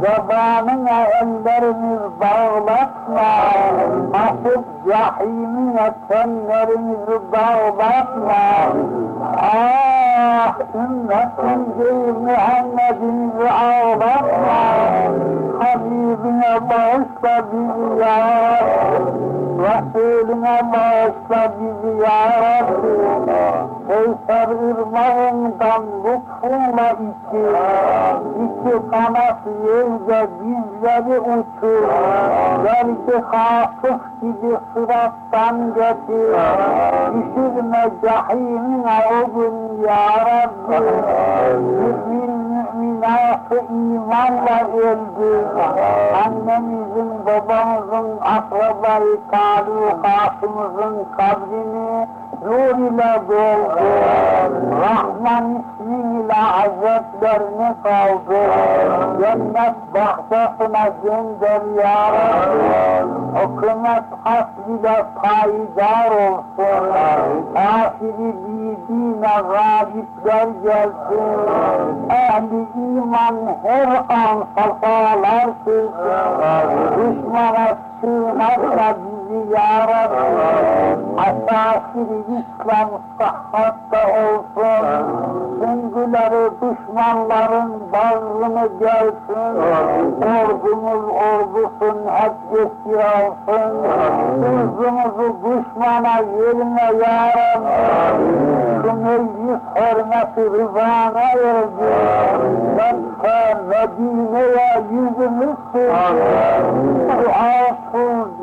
Zabanına ellerimiz bağlatma, Asıp cahimine tenlerimizi dağlatma. Ah, ümmetin değil Muhammed'imizi ağlatma. Habibine bağışla bizi ya Resulüne bağışla bizi ya Rabbi. Keyser ırmağından lütfunla içi, iki kanat yerde bizleri uçur. Belki hafif gibi sırattan getir. Düşürme cahimine o gün ya Rabbi. Mümin müminatı imanla öldü. Annemizin, babamızın, akrabayı, talukatımızın kabrini nur ile doldu. Rahman ismiyle hazretlerine kaldı. Cennet bahçesine gönder ya Rabbi. Hükümet hasbile payidar olsun. Kafiri bildiğine galipler gelsin. Ehli iman her an safalar sürsün. Düşmana bizi ya Rabbi. Asasiri İslam sıhhatta olsun. Süngüleri düşmanların bağrını gelsin. Ordumuz ordusun hep eski olsun. Sözümüzü düşmana yerine ya Rabbi. Şu meclis hürmeti rızana erdi. Sen Medine'ye yüzümüz sürdü. Cevapsız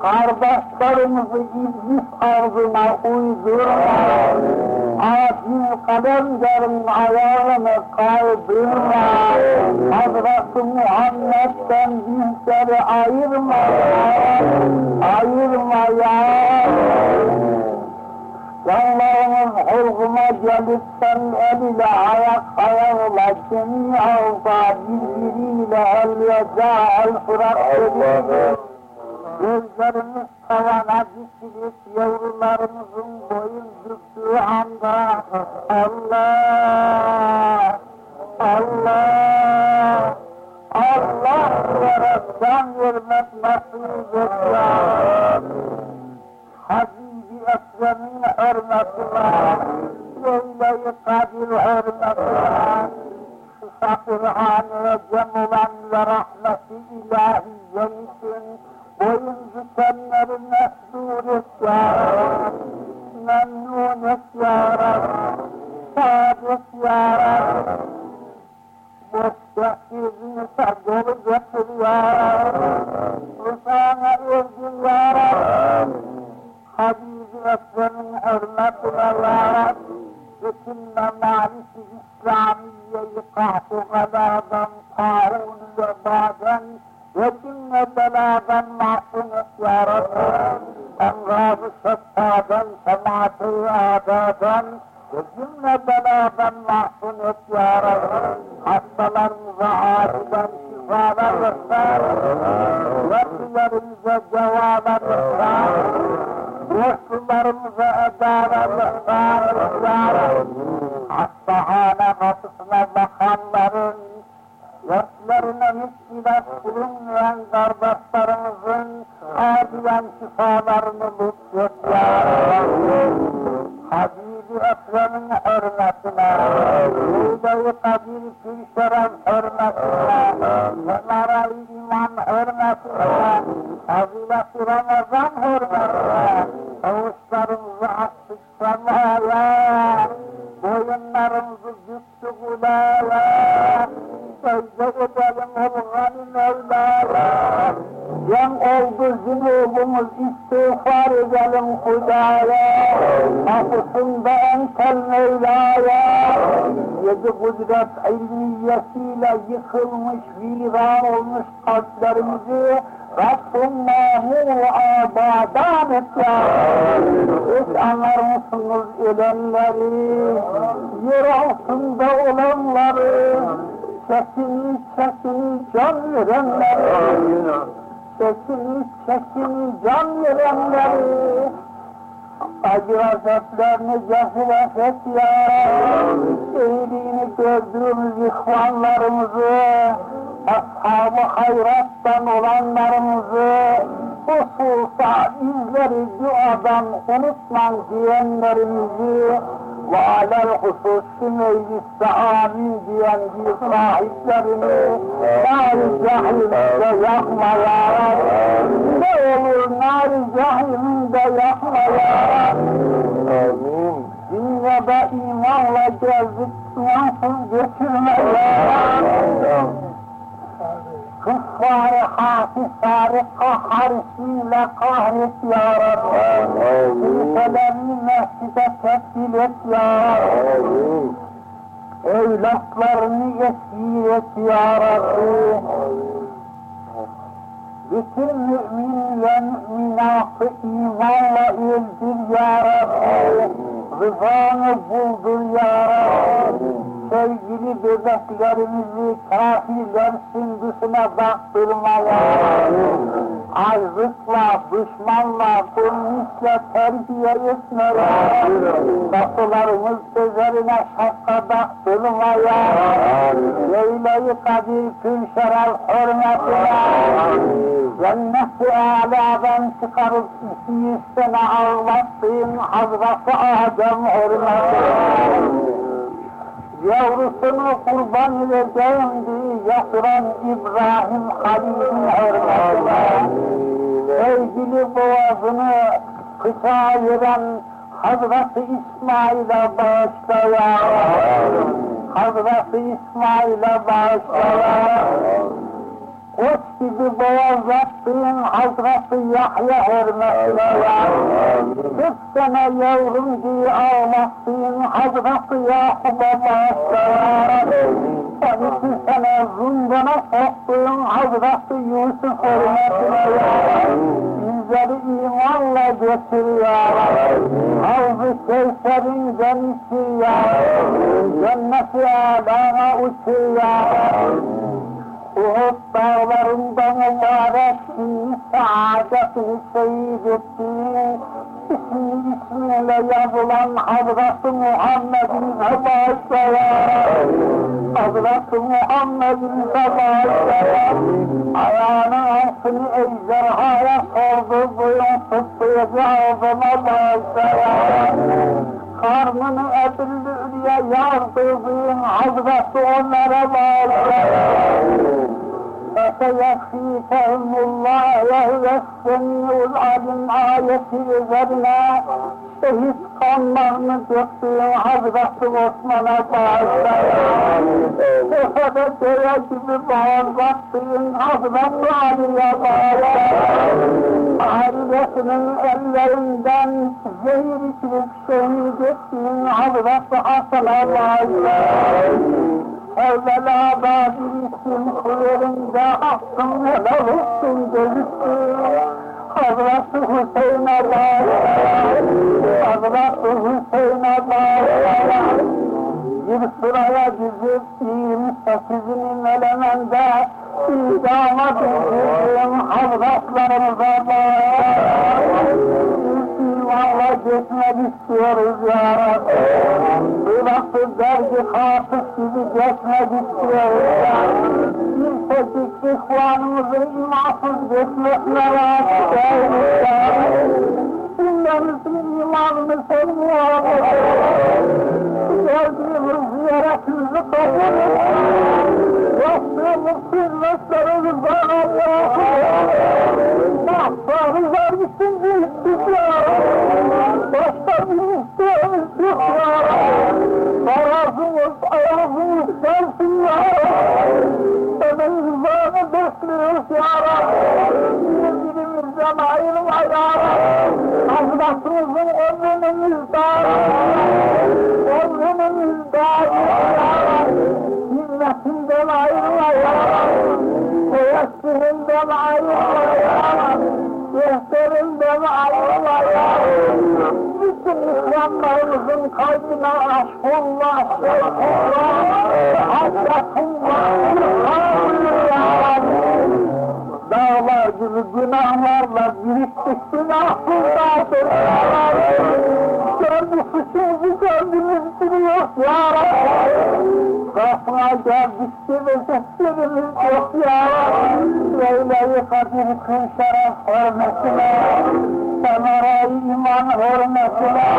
Kardeşlerimizi iblis arzına uydurma. Adil kalemlerin ayağını kaydırma. Hazreti Muhammed'den bizleri ayırma. Ayırma ya. Yanlarımız hulguma gelip sen el ile ayak ayağıyla cemi avda birbiriyle el yeza el fırat dedi. Gözlerimiz tavana dikilip yavrularımızın boyun büktüğü anda Allah, Allah, Allah diyerek can vermek nasip et ya. Habibi Ekrem'in hürmetine, Leyle-i Kadir hürmetine, şu fakirhaneye cem olan ve rahmeti ilahiye için boyun bükenleri mesdur et ya Rabbi, memnun et ya Rabbi, saadet ya Rabbi. Boşta izini dolu getir ya Rabbi, rızana erdim ya Rabbi. Habibi Ekrem'in hürmetine ya Rabbi, bütün memalisi İslamiye'yi kahtu gadadan, taun ve baden, وكن بلاغا معقولا يا رب انغاف شتاتا سمعتي عاداتا وكن بلاغا معقولا يا رب حصلا وعاجلا شفالا وسارا وقدر وجوالا وسارا واحمر وأدار الأخبار الزارة حتى على ما تصنع Müskilat bulunmayan kardeşlerimizin acilen şifalarını lütfet sesini sesini can verenleri sesini sesini can verenleri acı azaplarını cefret et ya iyiliğini gördüğümüz ihvanlarımızı ashab-ı hayrattan olanlarımızı hususa bizleri duadan unutman diyenlerimizi ve alel hususi mecliste amin diyen bir sahiplerini nar-ı cahimde yakma ya Rabbi. Ne olur nar-ı cahiminde yakma ya Rabbi. Dünyada imanla geldik, imansız götürme ya Rabbi. Kuffar-ı hafifar-ı kahhar ismiyle kahret ya Rabbi. Amin. Kimselerini mescide tebdil et ya Rabbi. Amin. Evlatlarını esir et ya Rabbi. Bütün mümin ve müminatı imanla öldür ya Rabbi. Rızanı buldur ya Rabbi. Sevgili bebeklerimizi kafirler sündüsüne baktırma ya Rabbi. Arzıkla, düşmanla, zulmüsle terbiye etme ya Rabbi. Kapılarımız üzerine şapka baktırma ya Rabbi. Leyle-i Kadir Külşeral hürmetine Cennet-i Ala'dan çıkarıp yüzsene ağlattığın Hazreti Adem hürmetine Yavrusunu kurban edeceğim diye yatıran İbrahim Halil'in hürmetine Sevgili boğazını kısa ayıran Hazreti İsmail'e bağışla ya. Hazreti İsmail'e bağışla ya Gibi boğazlattığın Hazreti Yahya hürmetine ya. Kırk sene yavrum diye ağlattığın Hazreti Yakub'a bağışla ya. On iki sene zindana soktuğun Hazreti Yusuf hürmetine ya. Bizleri imanla götür ya. Havz-ı Kevser'inden içir ya. Cennet-i Alâ'a uçur ya. Uhud dağlarında mübarek saadetini şehit ettiğin ismi ismiyle yazılan Hazreti Muhammed'in ya Hazreti Muhammed'in bağışla ya Ayağının altını ejderhaya sordu boyun tuttuğu ağzına bağışla ya Karnını edildiğe yardırdığın Hazreti onlara bağışla ya فسيكفيكهم الله وهو السميع العليم ayeti üzerine şehit kanlarını döktüğün Hazreti Osman'a bağışlayın. Sefede deve gibi bağırdattığın Hazreti Ali'ye bağışlayın. Ailesinin ellerinden zehir içilip ettiğin Hazreti Hasan'a bağışlayın. Evvela bir isim kuyruğunda hakkın helal olsun gözüktü. Hazreti Hüseyin'e bağlı, Hazreti Hüseyin'e bağlı. Bir sıraya dizip 28'ini melemende idama bildirdim Hazretlerimize bağlı. İmanla geçmek istiyoruz ya Rabbi. Nasıl dergi hafız gibi geçmek istiyoruz ya Bir tek ihvanımızın imansız geçmesine razı değiliz ya Cümlemizin imanını sen Geldiğimiz ziyaretimizi et. Yaptığımız hizmetlerimizi Allah'ım. Mahtarızlar için büyüktük ya. Başka bir isteğimiz yok ya. Arazımız, ayazımız sensin ya. Senin rızanı bekliyoruz ya Rabbi. Birbirimizden ayrılma ya Rabbi. Hazretimizin ömrümüzde, ömrümüzde ya Rabbi. Himmetimden Rabbi. Rehberinden ayrılma ya Rabbi. Bütün İslamlarımızın kalbine aşkullah, şevkullah, hasretullah, günahlarımızı günahlarla biriktik günahsızlardır ya Rabbi. Kendi suçumuzu kendimiz biliyoruz ya Rabbi. Kapına geldik seveceklerimiz yok ya Rabbi. Leyla-i Kadir şeref hürmetine, Semara iman hürmetine,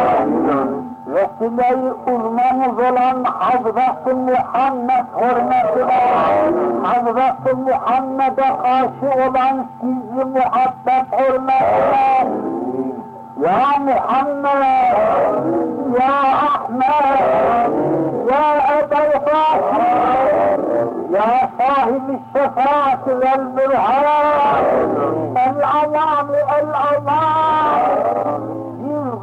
Vesile-i uzmanız olan Hazreti Muhammed hürmetine, Hazreti Muhammed'e karşı olan sizi muhabbet hürmetine, Ya Muhammed, Ya Ahmet, Ya Ebel Fatih, Ya sahibi şefaat vel mürharat, El-Alam,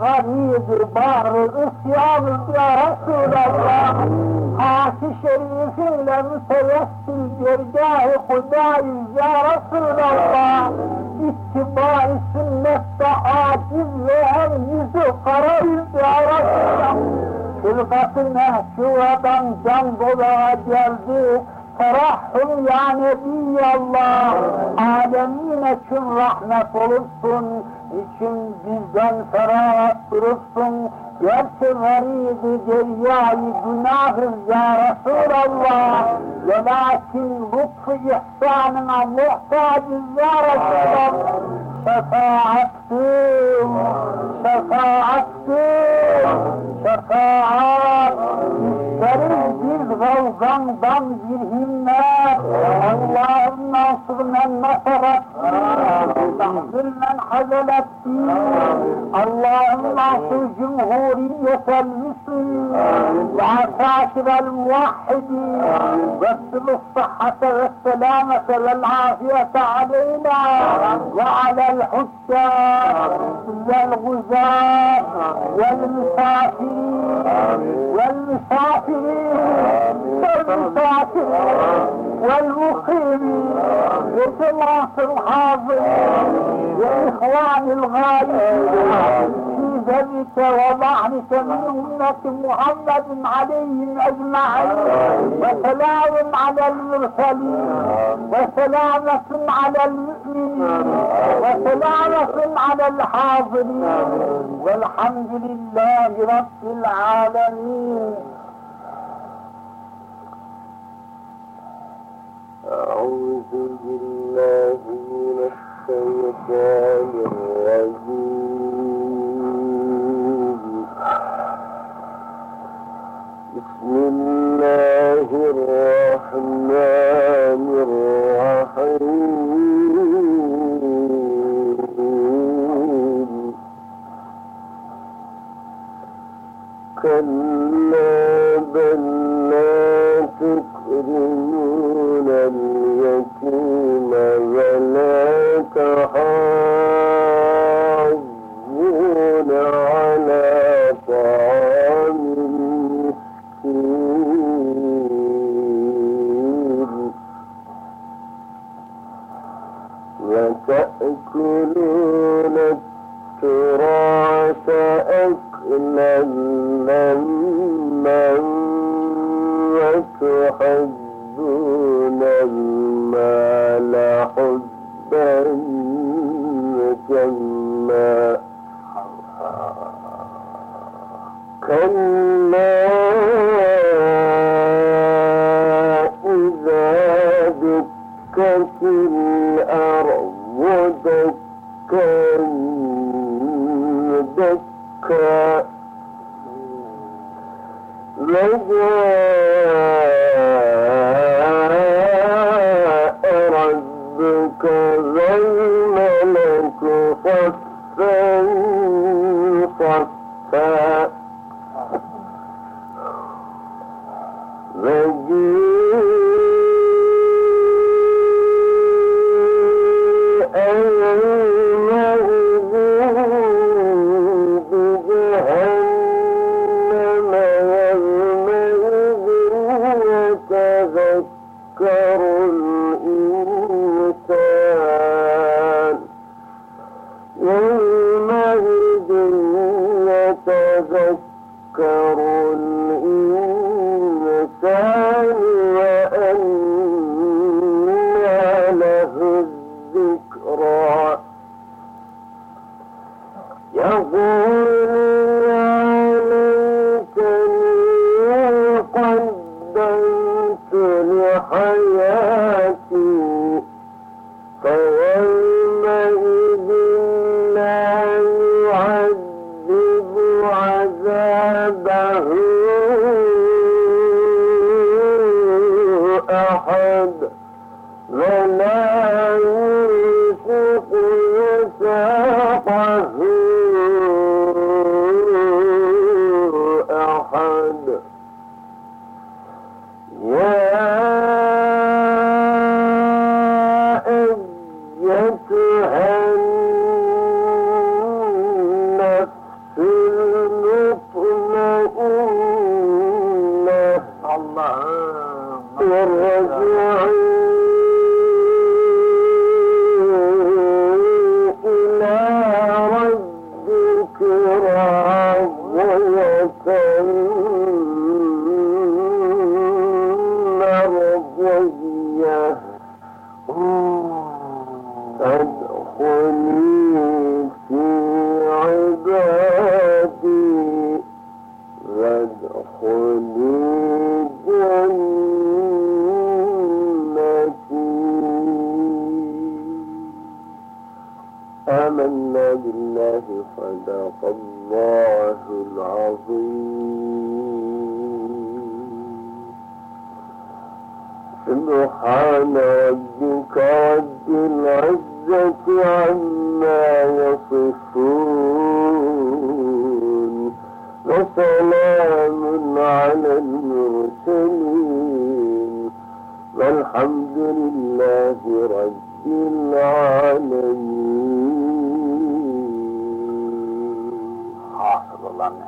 Garib bahrı isyanız ya Resulallah. Haşi şerifinle mütevessil dergâh-ı hudâyiz ya Resulallah. İttiba-i sünnette aciz ve hem yüzü karayız ya Resulallah. Hılkat-ı mehşuradan can dolağa geldi. Terahhum ya Nebiyallah, alemine için rahmet olursun, için bizden ferahat durursun, gerçi garidi deryayı günahız ya Resulallah, ve lakin lütfu ihsanına muhtacız ya Resulallah. Şefaattım, şefaattım, şefaat, isteriz bir gavgandan bir himmet, Allah'ım nasır men nasarattin, tahzir men hazelettin, Allah'ım nasır cumhuriyetel müslim, ve asakirel muvahhidin, ve الصحة والسلامة والعافية علينا وعلى الحجاج والغزاة والمسافرين والمسافرين والمسافرين والمقيمين وجماعة الحاضرين وإخوان الغايبين في ذلك وضعنك من أمة محمد عليهم أجمعين. وسلام على المرسلين. وسلامة على المؤمنين. وسلامة على الحاضرين. والحمد لله رب العالمين. أعوذ بالله من الشيطان الرجيم. بسم الله الرحمن الرحيم. كلا بل لا تكرمون اليتيم ولا تحاضون وتأكلون التراث أكلا لما وتحبون المال حبا جما كلا.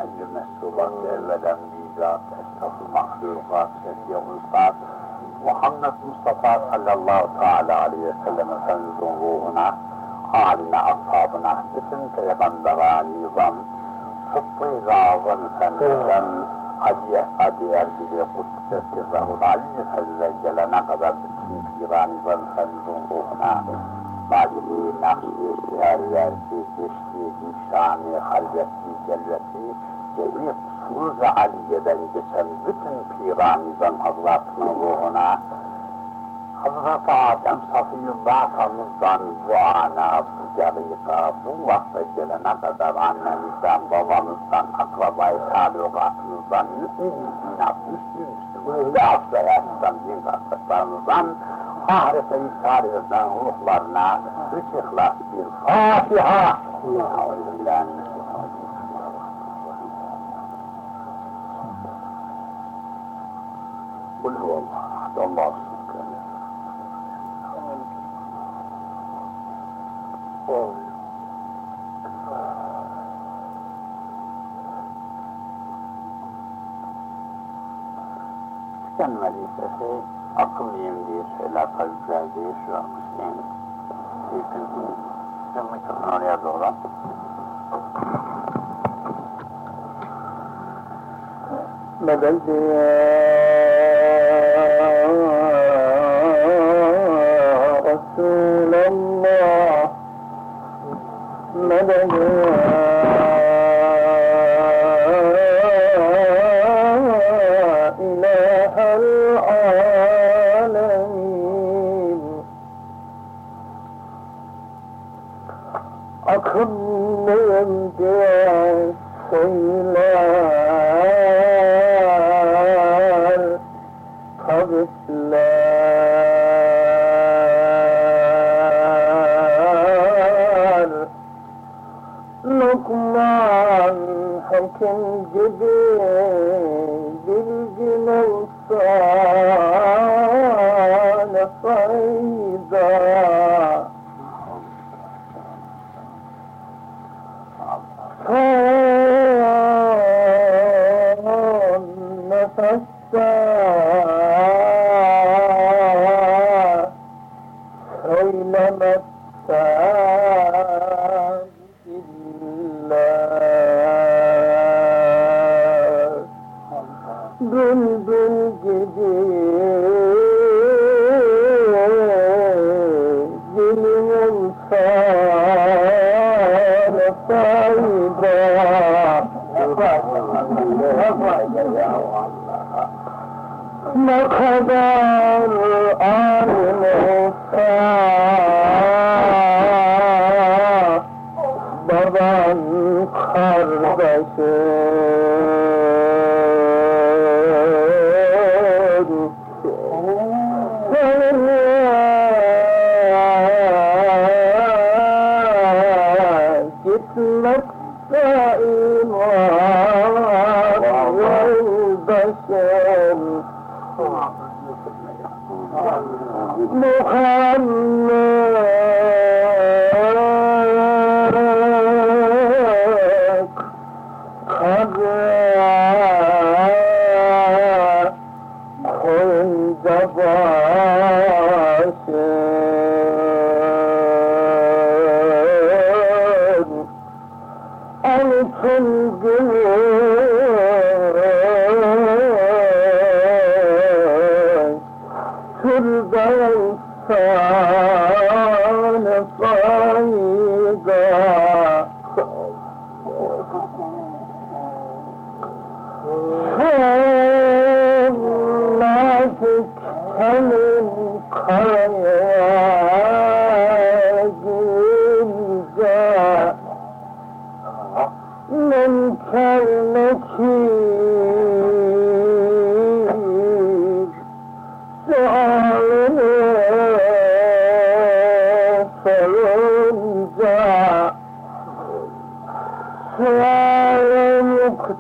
أن يمس ذلة ميزات أشرف المخلوقات سيد يوم القيامة محمد مصطفى صلى الله تعالى عليه وسلم كنز روحنا حالنا أصحابنا بسنك يا بندران نظام حطي ظاظا سنة قد قد يرجي قدس سره العلي فزجلنا قبل بسنك يا بندران روحنا Mali, nakşi, şiariyeti, geçti, nişani, halveti, celveti, cemi Suz-ı Aliye'den geçen bütün piran nizam hazretinin ruhuna Hazreti Adem Safiyullah Efendimiz'den bu ana, bu carika, bu vakte gelene kadar annemizden, babamızdan, akrabayı talukatımızdan, mümin-i müslüm, müslüm, ve aslayatından, din kardeşlerimizden, أعرف أن تعرف الآن واخبر الناس إخلاص كبير فاتحة قل هو الله أحد الله كان مليسة akıllıyım diye şeyler kalpler diye şu an Hüseyin. Hüseyin, sen mikrofonu oraya doğru. مدد يا gündüz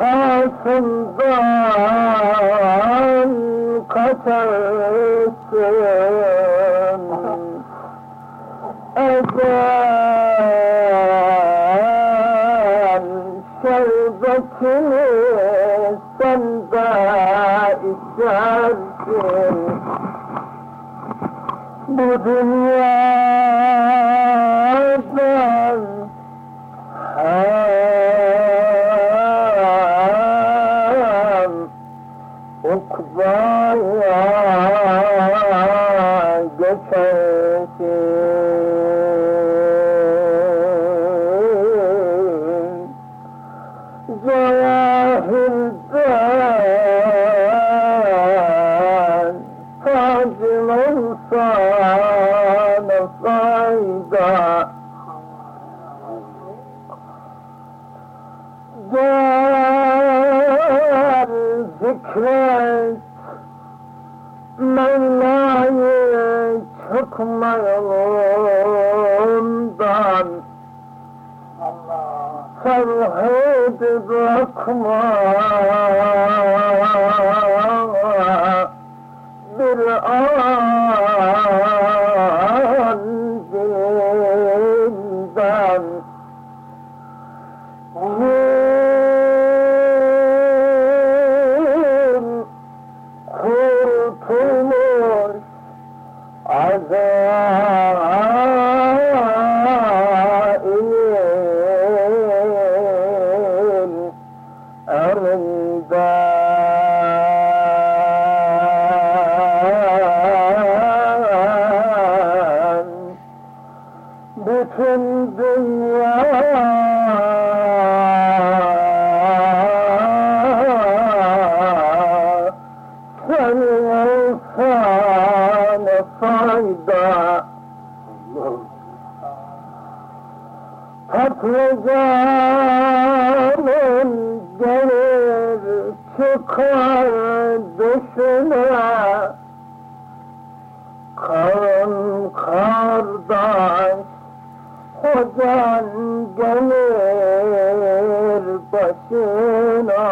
Altından kaçarsın. Eden şerbetini sen de içersin. Bu dünya Oh. حسنا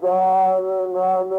driving on the